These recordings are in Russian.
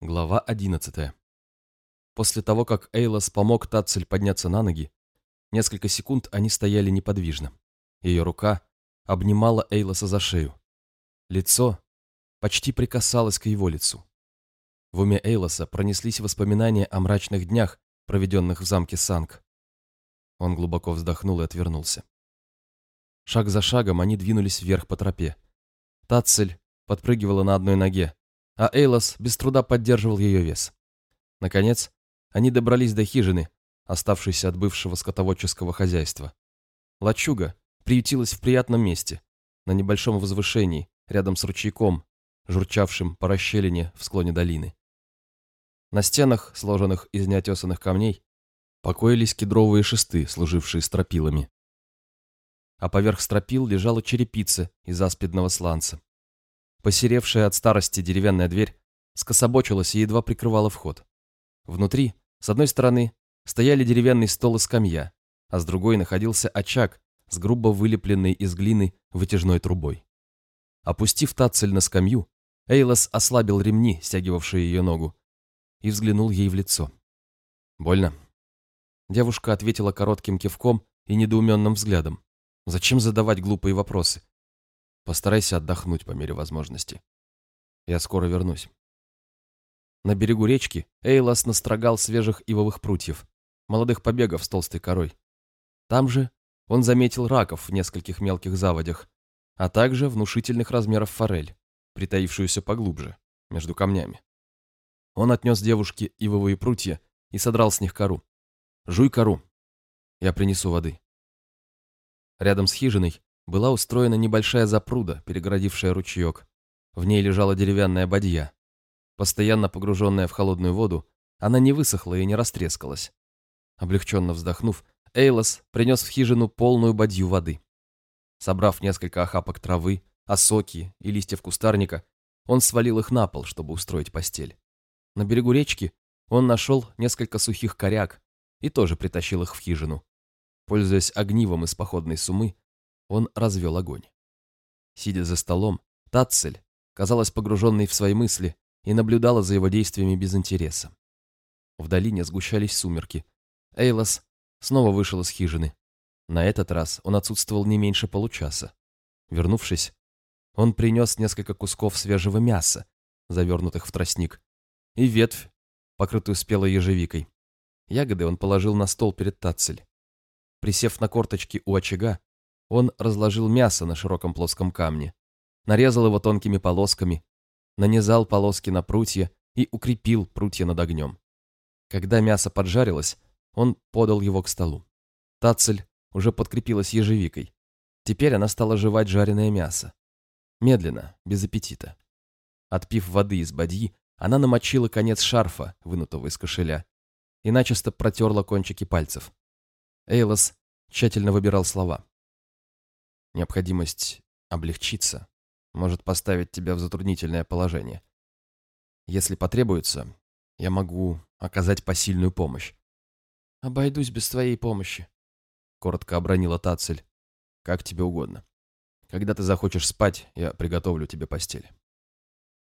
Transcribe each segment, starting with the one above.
Глава 11. После того, как Эйлос помог Тацель подняться на ноги, несколько секунд они стояли неподвижно. Ее рука обнимала Эйлоса за шею. Лицо почти прикасалось к его лицу. В уме Эйлоса пронеслись воспоминания о мрачных днях, проведенных в замке Санг. Он глубоко вздохнул и отвернулся. Шаг за шагом они двинулись вверх по тропе. Тацель подпрыгивала на одной ноге, а Эйлос без труда поддерживал ее вес. Наконец, они добрались до хижины, оставшейся от бывшего скотоводческого хозяйства. Лачуга приютилась в приятном месте, на небольшом возвышении, рядом с ручейком, журчавшим по расщелине в склоне долины. На стенах, сложенных из неотесанных камней, покоились кедровые шесты, служившие стропилами. А поверх стропил лежала черепица из аспидного сланца. Посеревшая от старости деревянная дверь скособочилась и едва прикрывала вход. Внутри, с одной стороны, стояли деревянный стол и скамья, а с другой находился очаг с грубо вылепленной из глины вытяжной трубой. Опустив тацель на скамью, Эйлос ослабил ремни, стягивавшие ее ногу, и взглянул ей в лицо. «Больно?» Девушка ответила коротким кивком и недоуменным взглядом. «Зачем задавать глупые вопросы? Постарайся отдохнуть по мере возможности. Я скоро вернусь. На берегу речки Эйлас настрогал свежих ивовых прутьев, молодых побегов с толстой корой. Там же он заметил раков в нескольких мелких заводях, а также внушительных размеров форель, притаившуюся поглубже, между камнями. Он отнес девушке ивовые прутья и содрал с них кору. «Жуй кору. Я принесу воды». Рядом с хижиной была устроена небольшая запруда, перегородившая ручеек. В ней лежала деревянная бадья. Постоянно погруженная в холодную воду, она не высохла и не растрескалась. Облегченно вздохнув, Эйлос принес в хижину полную бадью воды. Собрав несколько охапок травы, осоки и листьев кустарника, он свалил их на пол, чтобы устроить постель. На берегу речки он нашел несколько сухих коряк и тоже притащил их в хижину. Пользуясь огнивом из походной сумы, он развел огонь. Сидя за столом, Татцель, казалась погруженной в свои мысли, и наблюдала за его действиями без интереса. В долине сгущались сумерки. Эйлос снова вышел из хижины. На этот раз он отсутствовал не меньше получаса. Вернувшись, он принес несколько кусков свежего мяса, завернутых в тростник, и ветвь, покрытую спелой ежевикой. Ягоды он положил на стол перед Тацель. Присев на корточки у очага, он разложил мясо на широком плоском камне, нарезал его тонкими полосками, нанизал полоски на прутья и укрепил прутья над огнем. Когда мясо поджарилось, он подал его к столу. Тацель уже подкрепилась ежевикой. Теперь она стала жевать жареное мясо. Медленно, без аппетита. Отпив воды из бадьи, она намочила конец шарфа, вынутого из кошеля, и начисто протерла кончики пальцев. Эйлос тщательно выбирал слова. Необходимость облегчиться может поставить тебя в затруднительное положение. Если потребуется, я могу оказать посильную помощь. «Обойдусь без твоей помощи», — коротко обронила Тацель. «Как тебе угодно. Когда ты захочешь спать, я приготовлю тебе постель».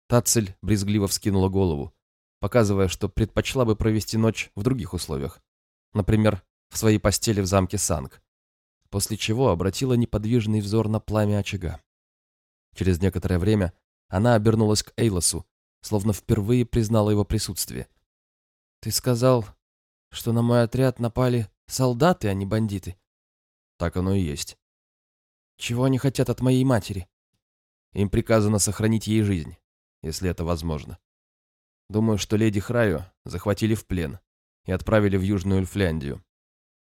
Тацель брезгливо вскинула голову, показывая, что предпочла бы провести ночь в других условиях. Например, в своей постели в замке Санг, после чего обратила неподвижный взор на пламя очага. Через некоторое время она обернулась к Эйлосу, словно впервые признала его присутствие. «Ты сказал, что на мой отряд напали солдаты, а не бандиты?» «Так оно и есть». «Чего они хотят от моей матери?» «Им приказано сохранить ей жизнь, если это возможно. Думаю, что леди Храю захватили в плен и отправили в Южную Эльфляндию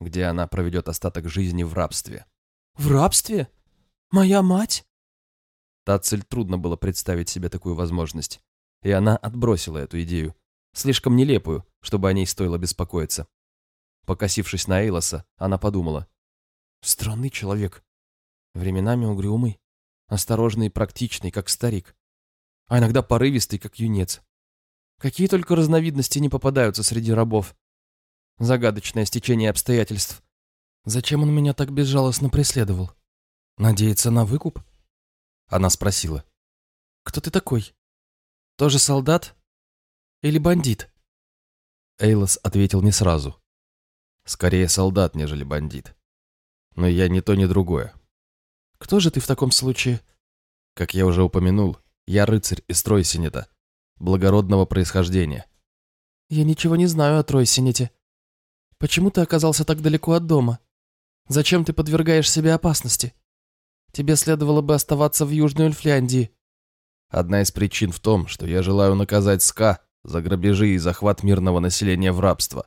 где она проведет остаток жизни в рабстве. «В рабстве? Моя мать?» Тацель трудно было представить себе такую возможность, и она отбросила эту идею, слишком нелепую, чтобы о ней стоило беспокоиться. Покосившись на Эйлоса, она подумала. «Странный человек. Временами угрюмый, осторожный и практичный, как старик, а иногда порывистый, как юнец. Какие только разновидности не попадаются среди рабов. Загадочное стечение обстоятельств. Зачем он меня так безжалостно преследовал? Надеется на выкуп? Она спросила. Кто ты такой? Тоже солдат? или бандит?» Эйлос ответил не сразу. «Скорее солдат, нежели бандит. Но я ни то, ни другое. «Кто же ты в таком случае?» Как я уже упомянул, я рыцарь из Тройсинета, благородного происхождения. «Я ничего не знаю о Тройсинете. Почему ты оказался так далеко от дома? Зачем ты подвергаешь себе опасности? Тебе следовало бы оставаться в Южной Эльфляндии». Одна из причин в том, что я желаю наказать СКА за грабежи и захват мирного населения в рабство.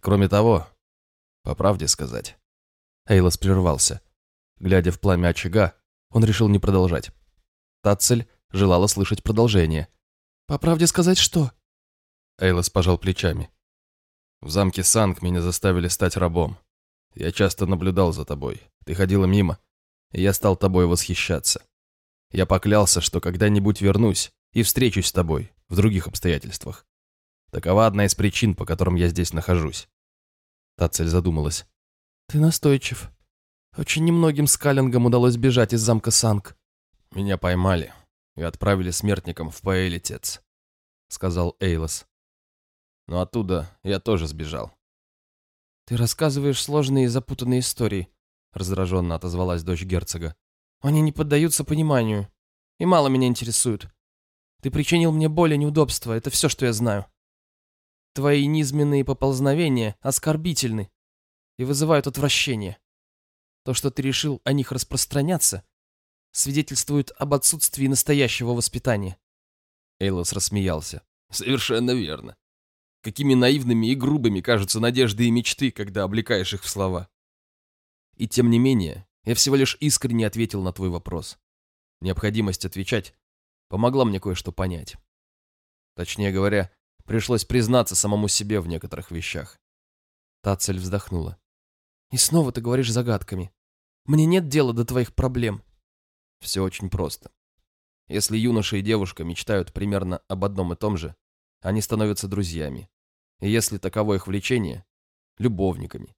Кроме того, по правде сказать, Эйлос прервался. Глядя в пламя очага, он решил не продолжать. Тацель желала слышать продолжение. «По правде сказать что?» Эйлос пожал плечами. «В замке Санг меня заставили стать рабом. Я часто наблюдал за тобой. Ты ходила мимо, и я стал тобой восхищаться. Я поклялся, что когда-нибудь вернусь и встречусь с тобой в других обстоятельствах. Такова одна из причин, по которым я здесь нахожусь». Тацель задумалась. «Ты настойчив. Очень немногим скалингам удалось бежать из замка Санг». «Меня поймали и отправили смертником в Паэлитец», — сказал Эйлос. «Но оттуда я тоже сбежал». «Ты рассказываешь сложные и запутанные истории», — раздраженно отозвалась дочь герцога. «Они не поддаются пониманию и мало меня интересуют. Ты причинил мне боль и неудобства, это все, что я знаю. Твои низменные поползновения оскорбительны и вызывают отвращение. То, что ты решил о них распространяться, свидетельствует об отсутствии настоящего воспитания. Эйлос рассмеялся. Совершенно верно. Какими наивными и грубыми кажутся надежды и мечты, когда облекаешь их в слова. И тем не менее, я всего лишь искренне ответил на твой вопрос. Необходимость отвечать помогла мне кое-что понять. Точнее говоря, пришлось признаться самому себе в некоторых вещах. Тацель вздохнула. «И снова ты говоришь загадками. Мне нет дела до твоих проблем. Все очень просто. Если юноша и девушка мечтают примерно об одном и том же, они становятся друзьями. И если таково их влечение – любовниками.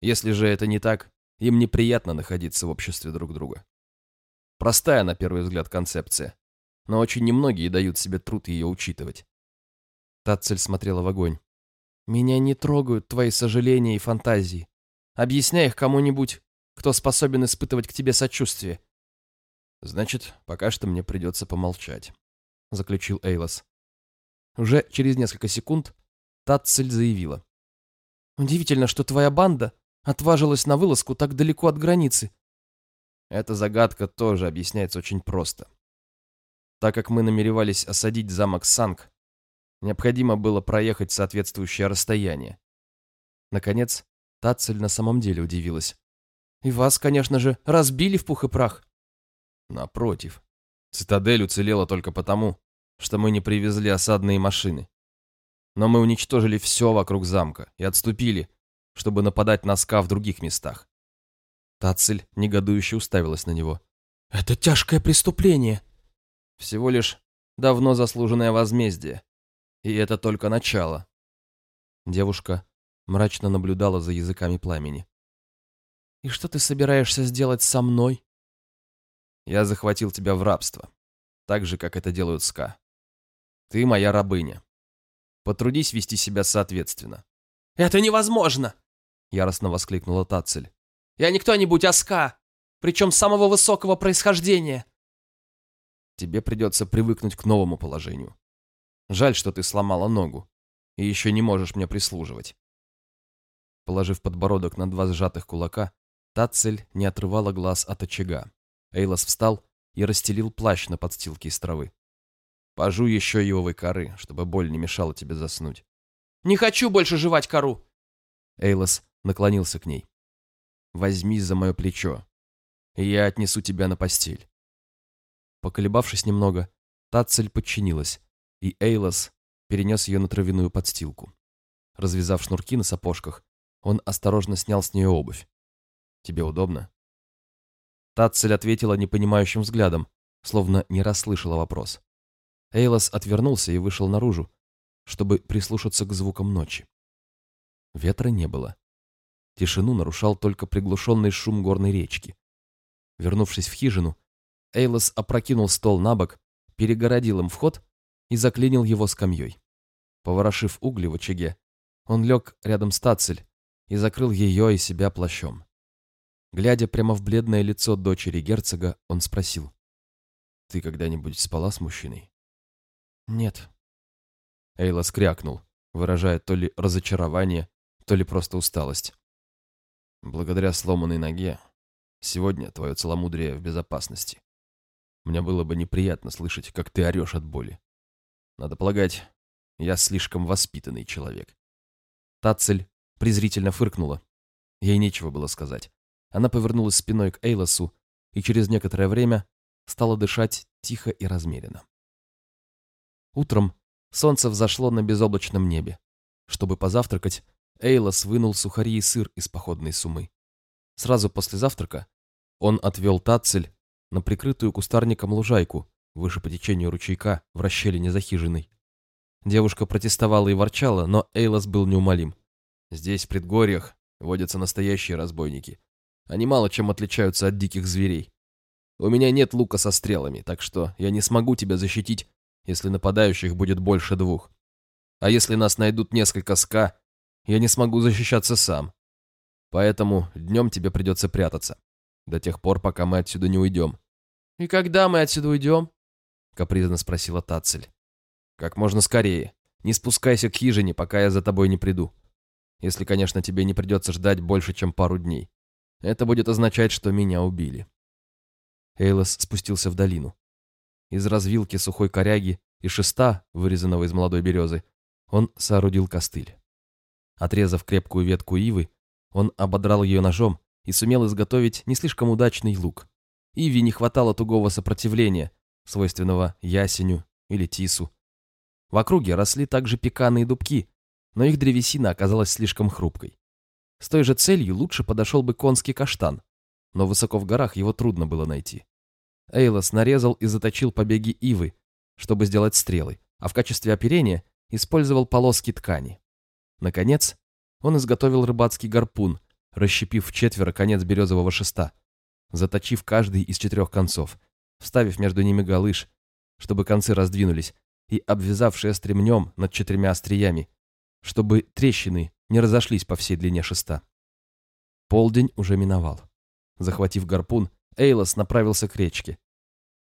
Если же это не так, им неприятно находиться в обществе друг друга. Простая, на первый взгляд, концепция, но очень немногие дают себе труд ее учитывать. Тацель смотрела в огонь. «Меня не трогают твои сожаления и фантазии. Объясняй их кому-нибудь, кто способен испытывать к тебе сочувствие. «Значит, пока что мне придется помолчать», — заключил Эйлос. Уже через несколько секунд Татцель заявила. «Удивительно, что твоя банда отважилась на вылазку так далеко от границы». Эта загадка тоже объясняется очень просто. Так как мы намеревались осадить замок Санг, необходимо было проехать соответствующее расстояние. Наконец, Татцель на самом деле удивилась. «И вас, конечно же, разбили в пух и прах». Напротив. Цитадель уцелела только потому, что мы не привезли осадные машины. Но мы уничтожили все вокруг замка и отступили, чтобы нападать на ска в других местах. Тацель негодующе уставилась на него. «Это тяжкое преступление!» «Всего лишь давно заслуженное возмездие. И это только начало». Девушка мрачно наблюдала за языками пламени. «И что ты собираешься сделать со мной?» Я захватил тебя в рабство, так же, как это делают ска. Ты моя рабыня. Потрудись вести себя соответственно. «Это невозможно!» — яростно воскликнула Тацель. «Я не кто-нибудь, а ска, причем самого высокого происхождения!» Тебе придется привыкнуть к новому положению. Жаль, что ты сломала ногу и еще не можешь мне прислуживать. Положив подбородок на два сжатых кулака, Тацель не отрывала глаз от очага. Эйлос встал и расстелил плащ на подстилке из травы. Пожу еще еловой коры, чтобы боль не мешала тебе заснуть. «Не хочу больше жевать кору!» Эйлос наклонился к ней. «Возьми за мое плечо, и я отнесу тебя на постель». Поколебавшись немного, Тацель подчинилась, и Эйлос перенес ее на травяную подстилку. Развязав шнурки на сапожках, он осторожно снял с нее обувь. «Тебе удобно?» Татцель ответила непонимающим взглядом, словно не расслышала вопрос. Эйлос отвернулся и вышел наружу, чтобы прислушаться к звукам ночи. Ветра не было. Тишину нарушал только приглушенный шум горной речки. Вернувшись в хижину, Эйлос опрокинул стол на бок, перегородил им вход и заклинил его скамьей. Поворошив угли в очаге, он лег рядом с Тацель и закрыл ее и себя плащом. Глядя прямо в бледное лицо дочери герцога, он спросил. «Ты когда-нибудь спала с мужчиной?» «Нет». Эйла скрякнул, выражая то ли разочарование, то ли просто усталость. «Благодаря сломанной ноге сегодня твое целомудрие в безопасности. Мне было бы неприятно слышать, как ты орешь от боли. Надо полагать, я слишком воспитанный человек». Тацель презрительно фыркнула. Ей нечего было сказать. Она повернулась спиной к Эйлосу и через некоторое время стала дышать тихо и размеренно. Утром солнце взошло на безоблачном небе. Чтобы позавтракать, Эйлос вынул сухари и сыр из походной сумы. Сразу после завтрака он отвел Тацель на прикрытую кустарником лужайку выше по течению ручейка в расщелине за хижиной. Девушка протестовала и ворчала, но Эйлос был неумолим. Здесь, в предгорьях, водятся настоящие разбойники. Они мало чем отличаются от диких зверей. У меня нет лука со стрелами, так что я не смогу тебя защитить, если нападающих будет больше двух. А если нас найдут несколько ска, я не смогу защищаться сам. Поэтому днем тебе придется прятаться. До тех пор, пока мы отсюда не уйдем. «И когда мы отсюда уйдем?» — капризно спросила Тацель. «Как можно скорее. Не спускайся к хижине, пока я за тобой не приду. Если, конечно, тебе не придется ждать больше, чем пару дней. Это будет означать, что меня убили». Эйлос спустился в долину. Из развилки сухой коряги и шеста, вырезанного из молодой березы, он соорудил костыль. Отрезав крепкую ветку ивы, он ободрал ее ножом и сумел изготовить не слишком удачный лук. Иве не хватало тугого сопротивления, свойственного ясеню или тису. В округе росли также пеканы и дубки, но их древесина оказалась слишком хрупкой. С той же целью лучше подошел бы конский каштан, но высоко в горах его трудно было найти. Эйлос нарезал и заточил побеги ивы, чтобы сделать стрелы, а в качестве оперения использовал полоски ткани. Наконец, он изготовил рыбацкий гарпун, расщепив в четверо конец березового шеста, заточив каждый из четырех концов, вставив между ними галыш, чтобы концы раздвинулись, и обвязавшие стремнем над четырьмя остриями, чтобы трещины не разошлись по всей длине шеста. Полдень уже миновал. Захватив гарпун, Эйлос направился к речке.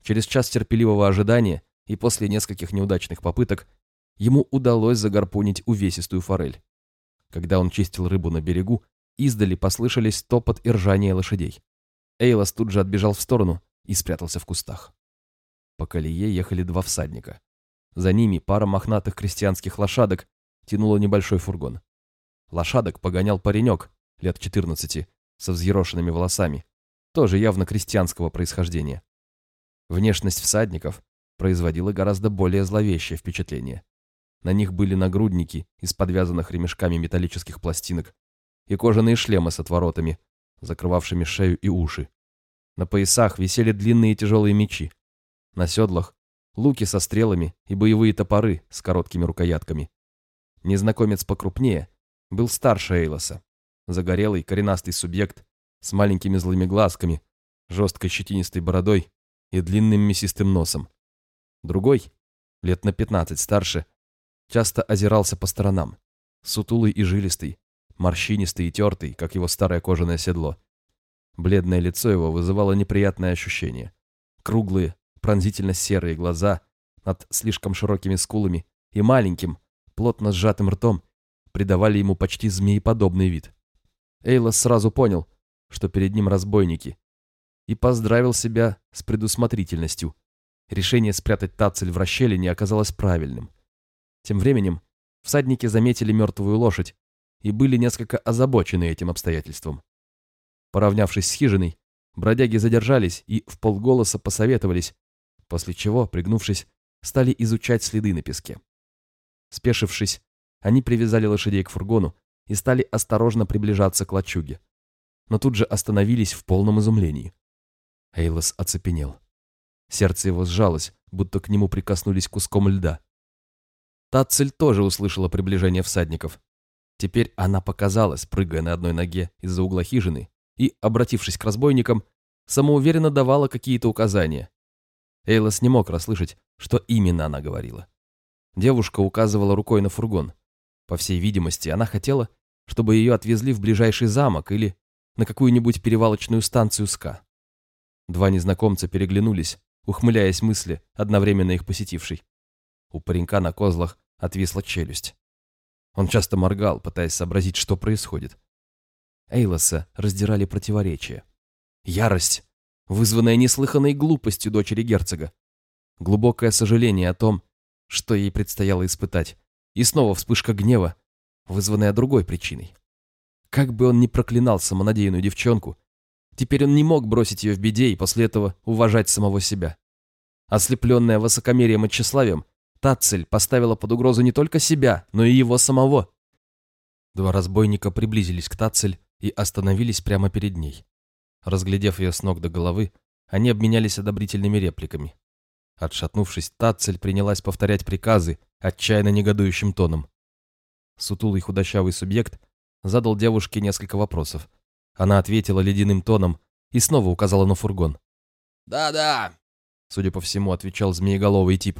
Через час терпеливого ожидания и после нескольких неудачных попыток ему удалось загарпунить увесистую форель. Когда он чистил рыбу на берегу, издали послышались топот и ржание лошадей. Эйлос тут же отбежал в сторону и спрятался в кустах. По колее ехали два всадника. За ними пара мохнатых крестьянских лошадок тянула небольшой фургон. Лошадок погонял паренек, лет 14, со взъерошенными волосами, тоже явно крестьянского происхождения. Внешность всадников производила гораздо более зловещее впечатление. На них были нагрудники из подвязанных ремешками металлических пластинок и кожаные шлемы с отворотами, закрывавшими шею и уши. На поясах висели длинные тяжелые мечи. На седлах — луки со стрелами и боевые топоры с короткими рукоятками. Незнакомец покрупнее был старше Эйлоса. Загорелый, коренастый субъект с маленькими злыми глазками, жесткой щетинистой бородой и длинным мясистым носом. Другой, лет на пятнадцать старше, часто озирался по сторонам. Сутулый и жилистый, морщинистый и тертый, как его старое кожаное седло. Бледное лицо его вызывало неприятное ощущение. Круглые, пронзительно серые глаза над слишком широкими скулами и маленьким, плотно сжатым ртом придавали ему почти змееподобный вид. Эйлос сразу понял, что перед ним разбойники, и поздравил себя с предусмотрительностью. Решение спрятать Тацель в расщелине оказалось правильным. Тем временем всадники заметили мертвую лошадь и были несколько озабочены этим обстоятельством. Поравнявшись с хижиной, бродяги задержались и в полголоса посоветовались, после чего, пригнувшись, стали изучать следы на песке. Спешившись, они привязали лошадей к фургону и стали осторожно приближаться к лачуге. Но тут же остановились в полном изумлении. Эйлос оцепенел. Сердце его сжалось, будто к нему прикоснулись куском льда. Тацель тоже услышала приближение всадников. Теперь она показалась, прыгая на одной ноге из-за угла хижины, и, обратившись к разбойникам, самоуверенно давала какие-то указания. Эйлос не мог расслышать, что именно она говорила. Девушка указывала рукой на фургон. По всей видимости, она хотела, чтобы ее отвезли в ближайший замок или на какую-нибудь перевалочную станцию СКА. Два незнакомца переглянулись, ухмыляясь мысли, одновременно их посетившей. У паренька на козлах отвисла челюсть. Он часто моргал, пытаясь сообразить, что происходит. Эйлоса раздирали противоречия. Ярость, вызванная неслыханной глупостью дочери герцога. Глубокое сожаление о том, что ей предстояло испытать. И снова вспышка гнева, вызванная другой причиной. Как бы он ни проклинал самонадеянную девчонку, теперь он не мог бросить ее в беде и после этого уважать самого себя. Ослепленная высокомерием и тщеславием, Тацель поставила под угрозу не только себя, но и его самого. Два разбойника приблизились к Тацель и остановились прямо перед ней. Разглядев ее с ног до головы, они обменялись одобрительными репликами. Отшатнувшись, Тацель принялась повторять приказы отчаянно негодующим тоном. Сутулый худощавый субъект задал девушке несколько вопросов. Она ответила ледяным тоном и снова указала на фургон. «Да-да», — судя по всему, отвечал змееголовый тип.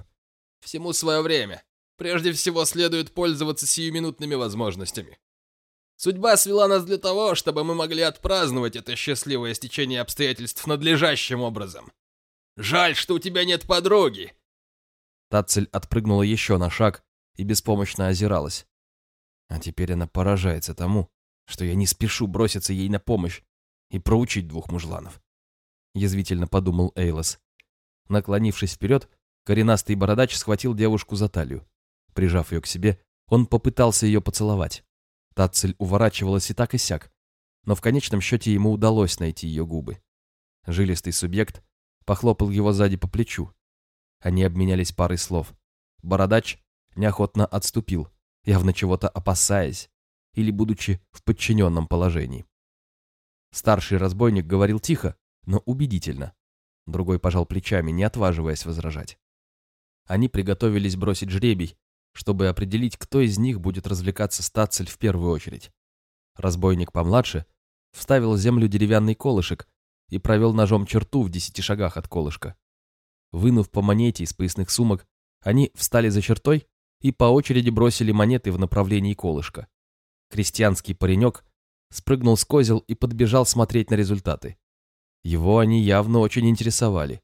«Всему свое время. Прежде всего следует пользоваться сиюминутными возможностями. Судьба свела нас для того, чтобы мы могли отпраздновать это счастливое стечение обстоятельств надлежащим образом. Жаль, что у тебя нет подруги. Тацель отпрыгнула еще на шаг и беспомощно озиралась. А теперь она поражается тому, что я не спешу броситься ей на помощь и проучить двух мужланов. Язвительно подумал Эйлос. Наклонившись вперед, коренастый бородач схватил девушку за талию. Прижав ее к себе, он попытался ее поцеловать. Тацель уворачивалась и так и сяк, но в конечном счете ему удалось найти ее губы. Жилистый субъект похлопал его сзади по плечу. Они обменялись парой слов. Бородач неохотно отступил, явно чего-то опасаясь или будучи в подчиненном положении. Старший разбойник говорил тихо, но убедительно. Другой пожал плечами, не отваживаясь возражать. Они приготовились бросить жребий, чтобы определить, кто из них будет развлекаться стацель в первую очередь. Разбойник помладше вставил в землю деревянный колышек и провел ножом черту в десяти шагах от колышка. Вынув по монете из поясных сумок, они встали за чертой и по очереди бросили монеты в направлении колышка. Крестьянский паренек спрыгнул с козел и подбежал смотреть на результаты. Его они явно очень интересовали.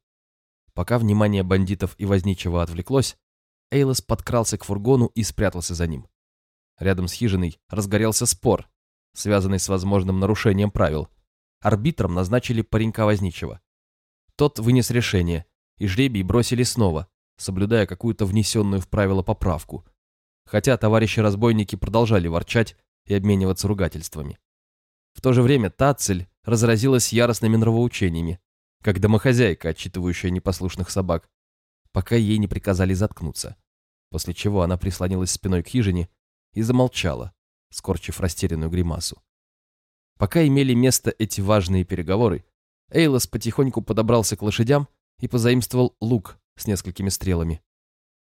Пока внимание бандитов и возничего отвлеклось, Эйлос подкрался к фургону и спрятался за ним. Рядом с хижиной разгорелся спор, связанный с возможным нарушением правил. Арбитром назначили паренька возничего. Тот вынес решение, и жребий бросили снова, соблюдая какую-то внесенную в правило поправку. Хотя товарищи-разбойники продолжали ворчать и обмениваться ругательствами. В то же время Тацель разразилась яростными нравоучениями, как домохозяйка, отчитывающая непослушных собак, пока ей не приказали заткнуться, после чего она прислонилась спиной к хижине и замолчала, скорчив растерянную гримасу. Пока имели место эти важные переговоры, Эйлос потихоньку подобрался к лошадям и позаимствовал лук с несколькими стрелами.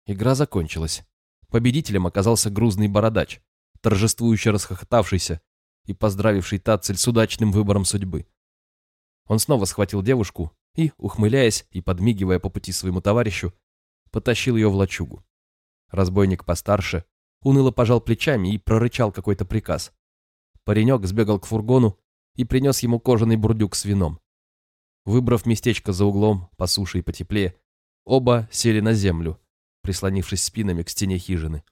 Игра закончилась. Победителем оказался грузный бородач, торжествующе расхохотавшийся и поздравивший Тацель с удачным выбором судьбы. Он снова схватил девушку и, ухмыляясь и подмигивая по пути своему товарищу, потащил ее в лачугу. Разбойник постарше уныло пожал плечами и прорычал какой-то приказ. Паренек сбегал к фургону и принес ему кожаный бурдюк с вином. Выбрав местечко за углом, по суше и потеплее, оба сели на землю, прислонившись спинами к стене хижины.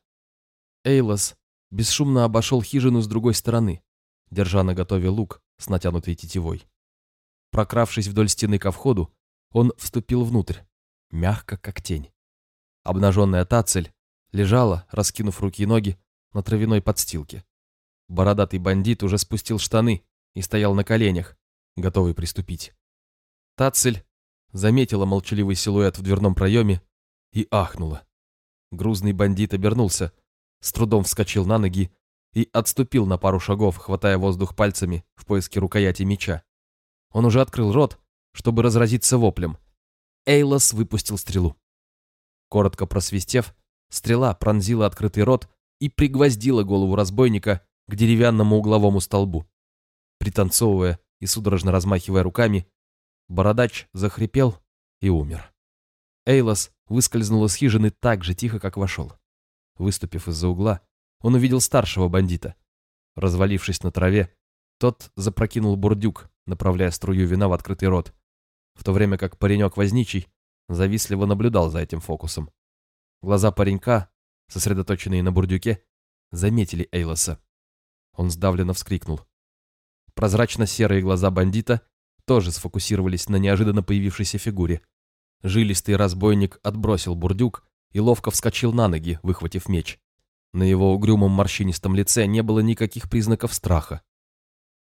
Эйлос бесшумно обошел хижину с другой стороны, держа на готове лук с натянутой тетивой. Прокравшись вдоль стены ко входу, он вступил внутрь, мягко, как тень. Обнаженная тацель лежала, раскинув руки и ноги, на травяной подстилке. Бородатый бандит уже спустил штаны и стоял на коленях, готовый приступить. Тацель заметила молчаливый силуэт в дверном проеме и ахнула. Грузный бандит обернулся, с трудом вскочил на ноги и отступил на пару шагов, хватая воздух пальцами в поиске рукояти меча. Он уже открыл рот, чтобы разразиться воплем. Эйлос выпустил стрелу. Коротко просвистев, стрела пронзила открытый рот и пригвоздила голову разбойника к деревянному угловому столбу. Пританцовывая и судорожно размахивая руками, бородач захрипел и умер. Эйлос выскользнул из хижины так же тихо, как вошел. Выступив из-за угла, он увидел старшего бандита. Развалившись на траве, тот запрокинул бурдюк, направляя струю вина в открытый рот, в то время как паренек возничий завистливо наблюдал за этим фокусом. Глаза паренька, сосредоточенные на бурдюке, заметили Эйлоса. Он сдавленно вскрикнул. Прозрачно-серые глаза бандита тоже сфокусировались на неожиданно появившейся фигуре. Жилистый разбойник отбросил бурдюк и ловко вскочил на ноги, выхватив меч. На его угрюмом морщинистом лице не было никаких признаков страха.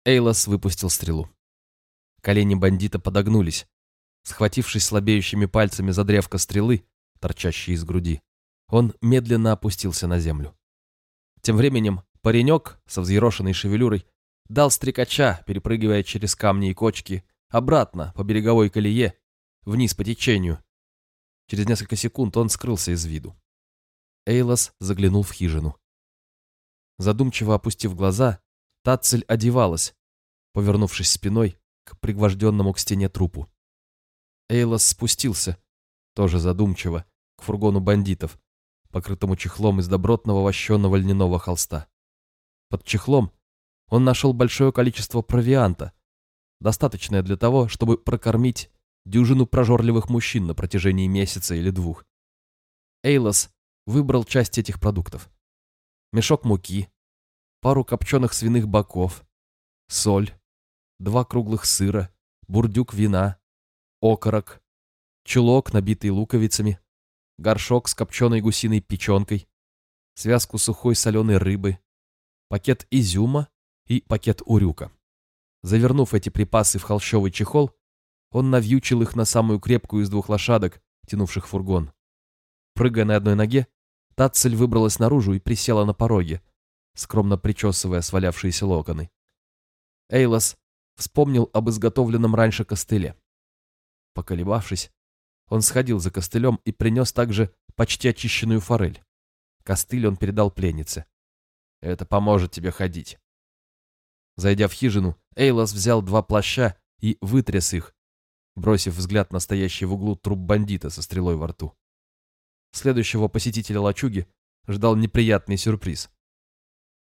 Эйлос выпустил стрелу. Колени бандита подогнулись. Схватившись слабеющими пальцами за древко стрелы, торчащей из груди, он медленно опустился на землю. Тем временем паренек со взъерошенной шевелюрой дал стрекача, перепрыгивая через камни и кочки, обратно по береговой колее, вниз по течению. Через несколько секунд он скрылся из виду. Эйлос заглянул в хижину. Задумчиво опустив глаза, Тацель одевалась, повернувшись спиной к пригвожденному к стене трупу. Эйлос спустился, тоже задумчиво, к фургону бандитов, покрытому чехлом из добротного вощенного льняного холста. Под чехлом он нашел большое количество провианта, достаточное для того, чтобы прокормить дюжину прожорливых мужчин на протяжении месяца или двух. Эйлос выбрал часть этих продуктов. Мешок муки, пару копченых свиных боков, соль, два круглых сыра, бурдюк вина, окорок, чулок, набитый луковицами, горшок с копченой гусиной печенкой, связку сухой соленой рыбы, пакет изюма и пакет урюка. Завернув эти припасы в холщовый чехол, он навьючил их на самую крепкую из двух лошадок, тянувших фургон. Прыгая на одной ноге, Татцель выбралась наружу и присела на пороге, скромно причесывая свалявшиеся локоны. Эйлос вспомнил об изготовленном раньше костыле. Поколебавшись, он сходил за костылем и принес также почти очищенную форель. Костыль он передал пленнице. «Это поможет тебе ходить». Зайдя в хижину, Эйлос взял два плаща и вытряс их, бросив взгляд на стоящий в углу труп бандита со стрелой во рту. Следующего посетителя лачуги ждал неприятный сюрприз.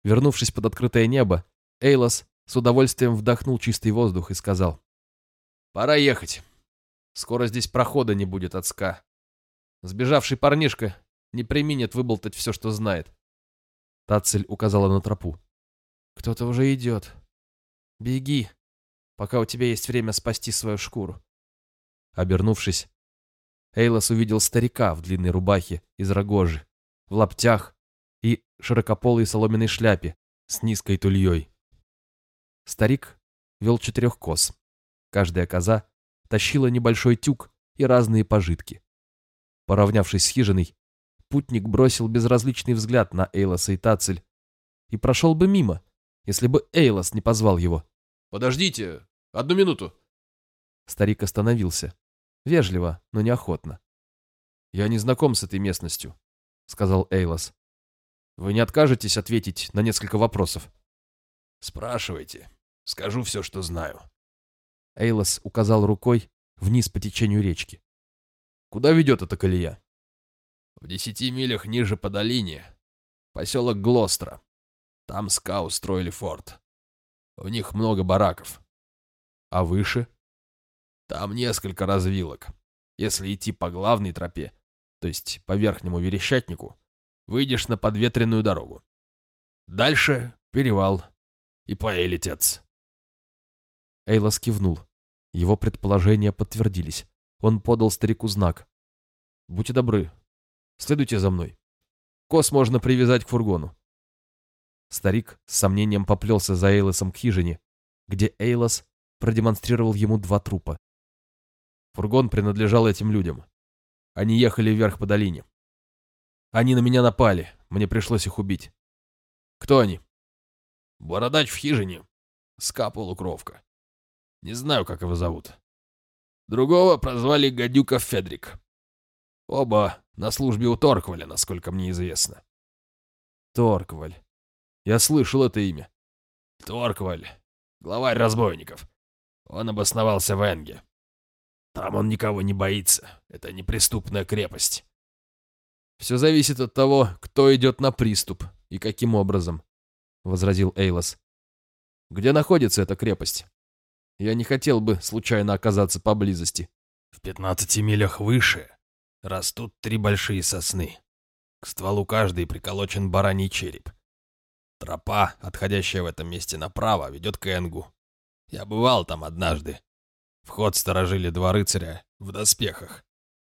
Вернувшись под открытое небо, Эйлос с удовольствием вдохнул чистый воздух и сказал. «Пора ехать. Скоро здесь прохода не будет от ска. Сбежавший парнишка не применит выболтать все, что знает». Тацель указала на тропу. «Кто-то уже идет. Беги, пока у тебя есть время спасти свою шкуру». Обернувшись, Эйлос увидел старика в длинной рубахе из рогожи, в лаптях и широкополой соломенной шляпе с низкой тульей. Старик вел четырех коз. Каждая коза тащила небольшой тюк и разные пожитки. Поравнявшись с хижиной, путник бросил безразличный взгляд на Эйлоса и Тацель и прошел бы мимо, если бы Эйлос не позвал его. «Подождите, одну минуту!» Старик остановился. Вежливо, но неохотно. «Я не знаком с этой местностью», — сказал Эйлос. «Вы не откажетесь ответить на несколько вопросов?» «Спрашивайте. Скажу все, что знаю». Эйлос указал рукой вниз по течению речки. «Куда ведет эта колея?» «В десяти милях ниже по долине. Поселок Глостра. Там ска устроили форт. В них много бараков. А выше?» Там несколько развилок. Если идти по главной тропе, то есть по верхнему верещатнику, выйдешь на подветренную дорогу. Дальше перевал и поэлитец. Эйлос кивнул. Его предположения подтвердились. Он подал старику знак. «Будьте добры, следуйте за мной. Кос можно привязать к фургону». Старик с сомнением поплелся за Эйлосом к хижине, где Эйлос продемонстрировал ему два трупа. Фургон принадлежал этим людям. Они ехали вверх по долине. Они на меня напали, мне пришлось их убить. Кто они? Бородач в хижине. Ска полукровка. Не знаю, как его зовут. Другого прозвали Гадюка Федрик. Оба на службе у Торкваля, насколько мне известно. Торкваль. Я слышал это имя. Торкваль. Главарь разбойников. Он обосновался в Энге. Там он никого не боится. Это неприступная крепость. Все зависит от того, кто идет на приступ и каким образом, — возразил Эйлос. Где находится эта крепость? Я не хотел бы случайно оказаться поблизости. В пятнадцати милях выше растут три большие сосны. К стволу каждой приколочен бараний череп. Тропа, отходящая в этом месте направо, ведет к Энгу. Я бывал там однажды. Вход сторожили два рыцаря в доспехах,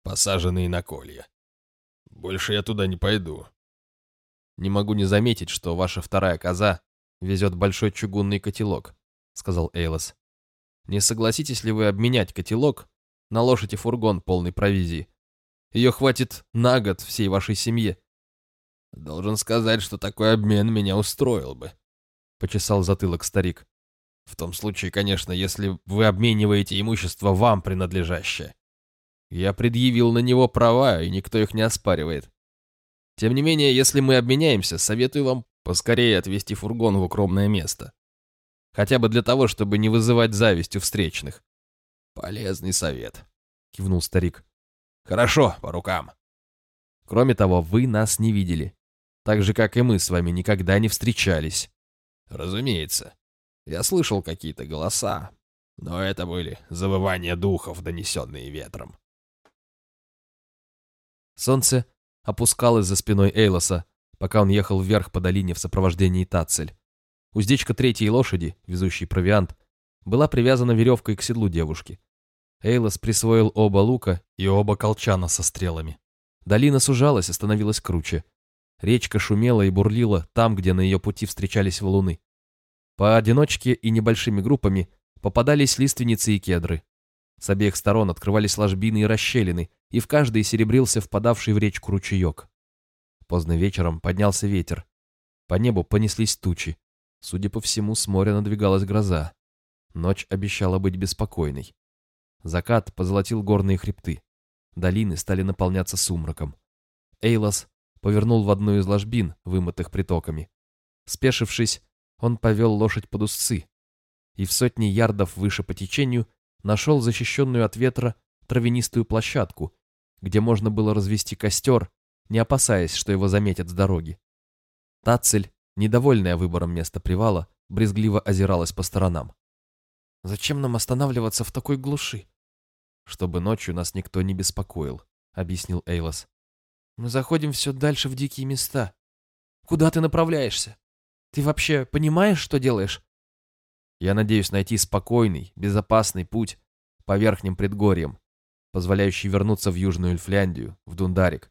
посаженные на колья. Больше я туда не пойду. Не могу не заметить, что ваша вторая коза везет большой чугунный котелок, сказал Эйлос. Не согласитесь ли вы обменять котелок на лошадь и фургон полный провизии? Ее хватит на год всей вашей семье. Должен сказать, что такой обмен меня устроил бы, почесал затылок старик. В том случае, конечно, если вы обмениваете имущество вам принадлежащее. Я предъявил на него права, и никто их не оспаривает. Тем не менее, если мы обменяемся, советую вам поскорее отвезти фургон в укромное место. Хотя бы для того, чтобы не вызывать зависть у встречных. Полезный совет, кивнул старик. Хорошо, по рукам. Кроме того, вы нас не видели. Так же, как и мы с вами никогда не встречались. Разумеется. Я слышал какие-то голоса, но это были завывания духов, донесенные ветром. Солнце опускалось за спиной Эйлоса, пока он ехал вверх по долине в сопровождении Тацель. Уздечка третьей лошади, везущей провиант, была привязана веревкой к седлу девушки. Эйлос присвоил оба лука и оба колчана со стрелами. Долина сужалась и становилась круче. Речка шумела и бурлила там, где на ее пути встречались валуны. Поодиночке и небольшими группами попадались лиственницы и кедры. С обеих сторон открывались ложбины и расщелины, и в каждой серебрился впадавший в речку ручеек. Поздно вечером поднялся ветер. По небу понеслись тучи. Судя по всему, с моря надвигалась гроза. Ночь обещала быть беспокойной. Закат позолотил горные хребты. Долины стали наполняться сумраком. Эйлос повернул в одну из ложбин, вымытых притоками. Спешившись, он повел лошадь под узцы и в сотни ярдов выше по течению нашел защищенную от ветра травянистую площадку, где можно было развести костер, не опасаясь, что его заметят с дороги. Тацель, недовольная выбором места привала, брезгливо озиралась по сторонам. «Зачем нам останавливаться в такой глуши?» «Чтобы ночью нас никто не беспокоил», — объяснил Эйлос. «Мы заходим все дальше в дикие места. Куда ты направляешься? Ты вообще понимаешь, что делаешь?» «Я надеюсь найти спокойный, безопасный путь по верхним предгорьям, позволяющий вернуться в Южную Эльфляндию, в Дундарик.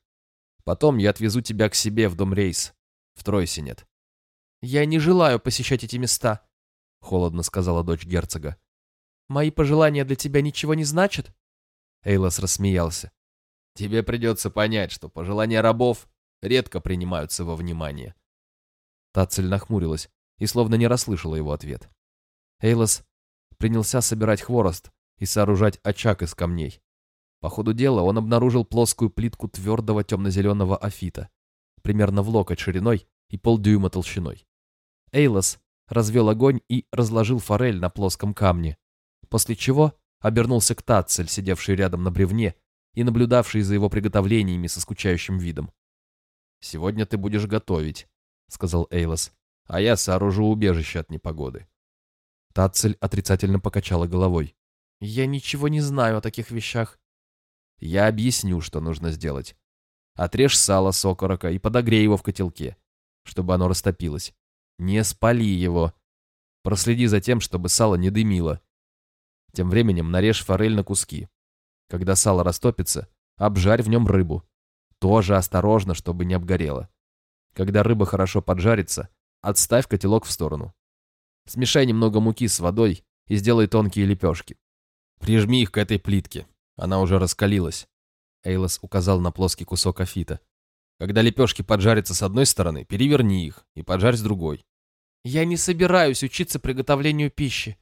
Потом я отвезу тебя к себе в дом Рейс, в Тройсинет. «Я не желаю посещать эти места», — холодно сказала дочь герцога. «Мои пожелания для тебя ничего не значат?» Эйлос рассмеялся. «Тебе придется понять, что пожелания рабов редко принимаются во внимание». Тацель нахмурилась и словно не расслышала его ответ. Эйлос принялся собирать хворост и сооружать очаг из камней. По ходу дела он обнаружил плоскую плитку твердого темно-зеленого афита, примерно в локоть шириной и полдюйма толщиной. Эйлос развел огонь и разложил форель на плоском камне, после чего обернулся к Тацель, сидевший рядом на бревне и наблюдавший за его приготовлениями со скучающим видом. «Сегодня ты будешь готовить», — сказал Эйлос, — «а я сооружу убежище от непогоды». Тацель отрицательно покачала головой. «Я ничего не знаю о таких вещах. Я объясню, что нужно сделать. Отрежь сало с окорока и подогрей его в котелке, чтобы оно растопилось. Не спали его. Проследи за тем, чтобы сало не дымило. Тем временем нарежь форель на куски. Когда сало растопится, обжарь в нем рыбу. Тоже осторожно, чтобы не обгорело. Когда рыба хорошо поджарится, отставь котелок в сторону. Смешай немного муки с водой и сделай тонкие лепешки. Прижми их к этой плитке. Она уже раскалилась. Эйлос указал на плоский кусок афита. Когда лепешки поджарятся с одной стороны, переверни их и поджарь с другой. «Я не собираюсь учиться приготовлению пищи».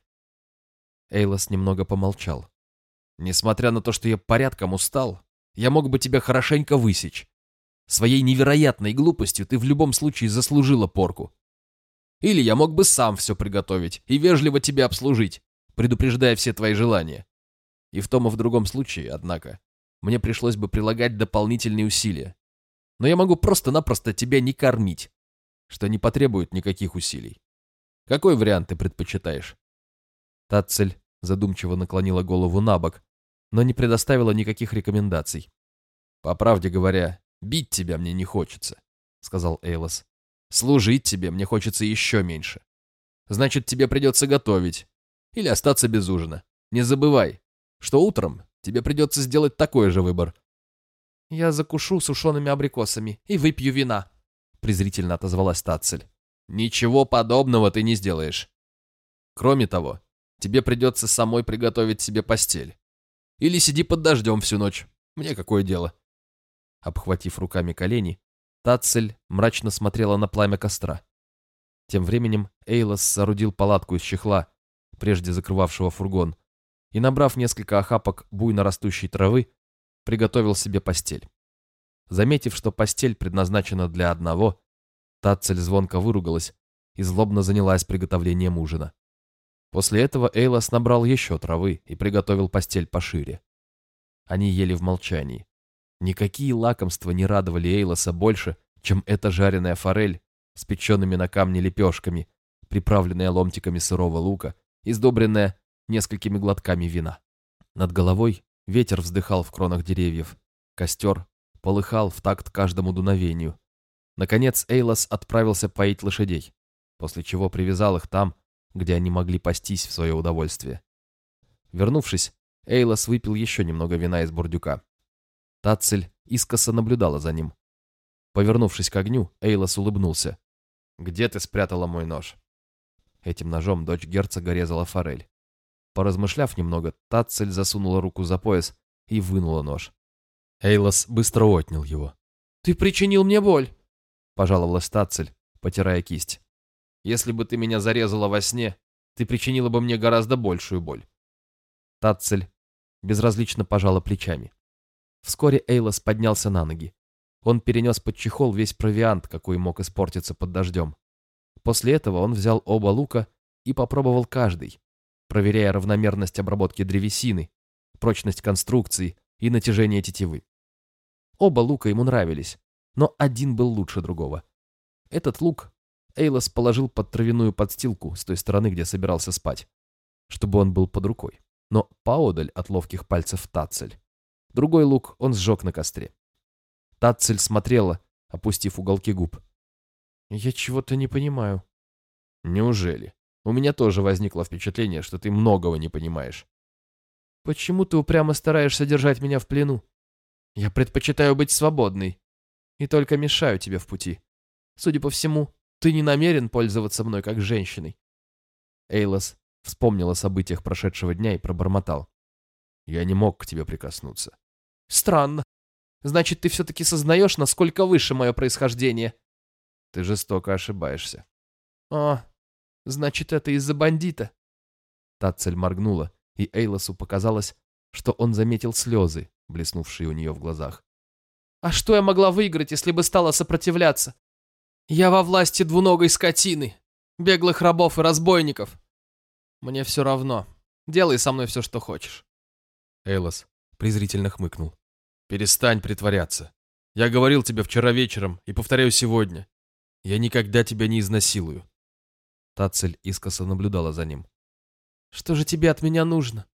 Эйлос немного помолчал. «Несмотря на то, что я порядком устал, я мог бы тебя хорошенько высечь. Своей невероятной глупостью ты в любом случае заслужила порку. Или я мог бы сам все приготовить и вежливо тебя обслужить, предупреждая все твои желания. И в том и в другом случае, однако, мне пришлось бы прилагать дополнительные усилия. но я могу просто-напросто тебя не кормить, что не потребует никаких усилий. Какой вариант ты предпочитаешь?» Тацель задумчиво наклонила голову на бок, но не предоставила никаких рекомендаций. «По правде говоря, бить тебя мне не хочется», — сказал Эйлос. «Служить тебе мне хочется еще меньше. Значит, тебе придется готовить или остаться без ужина. Не забывай, что утром тебе придется сделать такой же выбор». «Я закушу сушеными абрикосами и выпью вина», — презрительно отозвалась Тацель. «Ничего подобного ты не сделаешь. Кроме того, тебе придется самой приготовить себе постель. Или сиди под дождем всю ночь. Мне какое дело?» Обхватив руками колени, Тацель мрачно смотрела на пламя костра. Тем временем Эйлос соорудил палатку из чехла, прежде закрывавшего фургон, и, набрав несколько охапок буйно растущей травы, приготовил себе постель. Заметив, что постель предназначена для одного, Тацель звонко выругалась и злобно занялась приготовлением ужина. После этого Эйлос набрал еще травы и приготовил постель пошире. Они ели в молчании. Никакие лакомства не радовали Эйлоса больше, чем эта жареная форель с печеными на камне лепешками, приправленная ломтиками сырого лука и сдобренная несколькими глотками вина. Над головой ветер вздыхал в кронах деревьев, костер полыхал в такт каждому дуновению. Наконец Эйлос отправился поить лошадей, после чего привязал их там, где они могли пастись в свое удовольствие. Вернувшись, Эйлос выпил еще немного вина из бурдюка. Тацель искоса наблюдала за ним. Повернувшись к огню, Эйлос улыбнулся. «Где ты спрятала мой нож?» Этим ножом дочь герцога резала форель. Поразмышляв немного, Тацель засунула руку за пояс и вынула нож. Эйлос быстро отнял его. «Ты причинил мне боль!» — пожаловалась Тацель, потирая кисть. «Если бы ты меня зарезала во сне, ты причинила бы мне гораздо большую боль». Тацель безразлично пожала плечами. Вскоре Эйлос поднялся на ноги. Он перенес под чехол весь провиант, какой мог испортиться под дождем. После этого он взял оба лука и попробовал каждый, проверяя равномерность обработки древесины, прочность конструкции и натяжение тетивы. Оба лука ему нравились, но один был лучше другого. Этот лук Эйлос положил под травяную подстилку с той стороны, где собирался спать, чтобы он был под рукой, но поодаль от ловких пальцев Тацель. Другой лук он сжег на костре. Тацель смотрела, опустив уголки губ. «Я чего-то не понимаю». «Неужели? У меня тоже возникло впечатление, что ты многого не понимаешь». «Почему ты упрямо стараешься держать меня в плену? Я предпочитаю быть свободной и только мешаю тебе в пути. Судя по всему, ты не намерен пользоваться мной как женщиной». Эйлос вспомнил о событиях прошедшего дня и пробормотал. «Я не мог к тебе прикоснуться. Странно. Значит, ты все-таки сознаешь, насколько выше мое происхождение. Ты жестоко ошибаешься. А, значит, это из-за бандита. Тацель моргнула, и Эйлосу показалось, что он заметил слезы, блеснувшие у нее в глазах. А что я могла выиграть, если бы стала сопротивляться? Я во власти двуногой скотины, беглых рабов и разбойников. Мне все равно. Делай со мной все, что хочешь. Эйлос презрительно хмыкнул. Перестань притворяться. Я говорил тебе вчера вечером и повторяю сегодня. Я никогда тебя не изнасилую. Тацель искоса наблюдала за ним. Что же тебе от меня нужно?